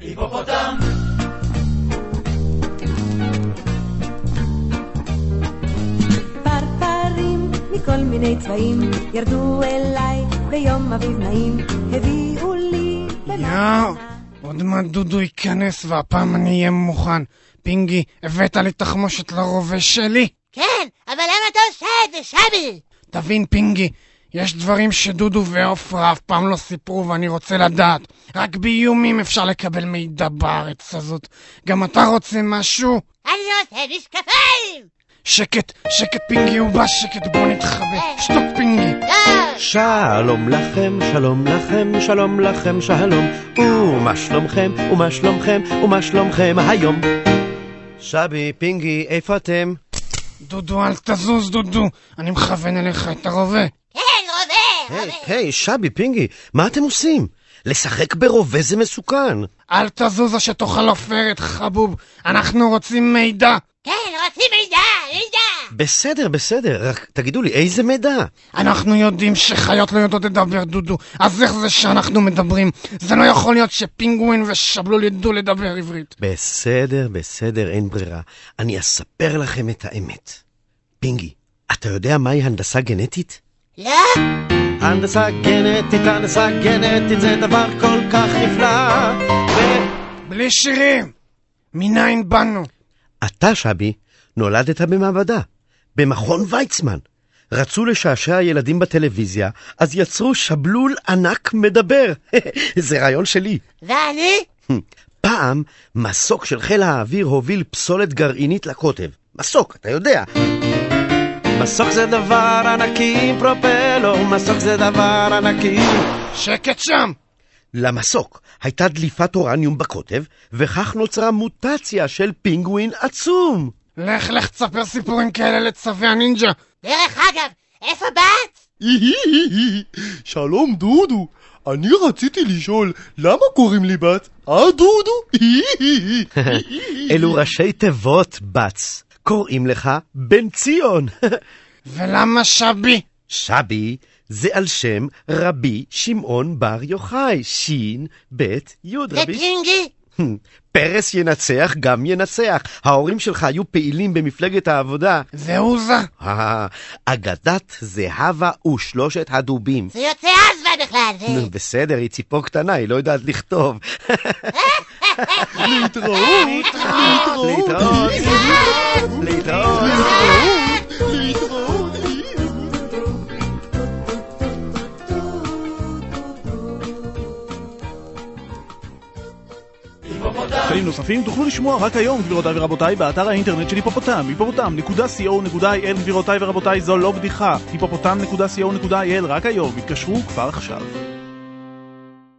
היפופוטם! פרפרים מכל מיני צבעים ירדו אליי ביום אביב נעים, הביאו לי יואו, עוד מעט דודו ייכנס והפעם אני אהיה מוכן. פינגי, הבאת לי תחמושת לרובה שלי. כן, אבל למה אתה עושה את זה, שבי? תבין, פינגי, יש דברים שדודו ועופרה אף פעם לא סיפרו ואני רוצה לדעת. רק באיומים אפשר לקבל מידע בארץ הזאת. גם אתה רוצה משהו? אני רוצה משקפיים! שקט, שקט פינגי, הוא בא שקט, בוא נתחבא. שתוק פינגי. לא! שלום לכם, שלום לכם, שלום לכם, שלום. ומה שלומכם, ומה שלומכם, ומה שלומכם היום? שבי, פינגי, איפה אתם? דודו, אל תזוז, דודו. אני מכוון אליך את הרובה. היי. היי, שבי, פינגי, מה אתם עושים? לשחק ברובה זה מסוכן. אל תזוז או שתאכל עופרת, חבוב. אנחנו רוצים מידע. כן, רוצים מידע, מידע! בסדר, בסדר, רק תגידו לי, איזה מידע? אנחנו יודעים שחיות לא יודעות לדבר, דודו. אז איך זה שאנחנו מדברים? זה לא יכול להיות שפינגווין ושבלול ידעו לדבר עברית. בסדר, בסדר, אין ברירה. אני אספר לכם את האמת. פינגי, אתה יודע מהי הנדסה גנטית? לא! הנדסה גנטית, הנדסה גנטית זה דבר כל כך נפלא. בלי שירים! מניין באנו? ואתה, שבי, נולדת במעבדה, במכון ויצמן. רצו לשעשע ילדים בטלוויזיה, אז יצרו שבלול ענק מדבר. זה רעיון שלי. ואני? פעם, מסוק של חיל האוויר הוביל פסולת גרעינית לקוטב. מסוק, אתה יודע. מסוק זה דבר ענקי עם פרופלור, מסוק זה דבר ענקי. שקט שם! למסוק הייתה דליפת אורניום בקוטב, וכך נוצרה מוטציה של פינגווין עצום. לך, לך תספר סיפורים כאלה לצווי הנינג'ה. דרך אגב, איפה בת? שלום דודו, אני רציתי לשאול, למה קוראים לי בת? אה דודו? אלו ראשי תיבות, בץ. קוראים לך בן ציון. ולמה שבי? שבי זה על שם רבי שמעון בר יוחאי, שין, בית, יוד רבי... ופינגי? פרס ינצח גם ינצח. ההורים שלך היו פעילים במפלגת העבודה. אה, אגדת זהבה ושלושת הדובים. זה יוצא עזבה בכלל, זה... נו, בסדר, היא ציפור קטנה, היא לא יודעת לכתוב. להתראות, להתראות. להתראות. תכנים נוספים תוכלו לשמוע רק היום, גבירותיי ורבותיי, באתר האינטרנט של היפופוטם, היפופוטם.co.il, גבירותיי ורבותיי, זו לא בדיחה, היפופוטם.co.il, רק היום, התקשרו כבר עכשיו.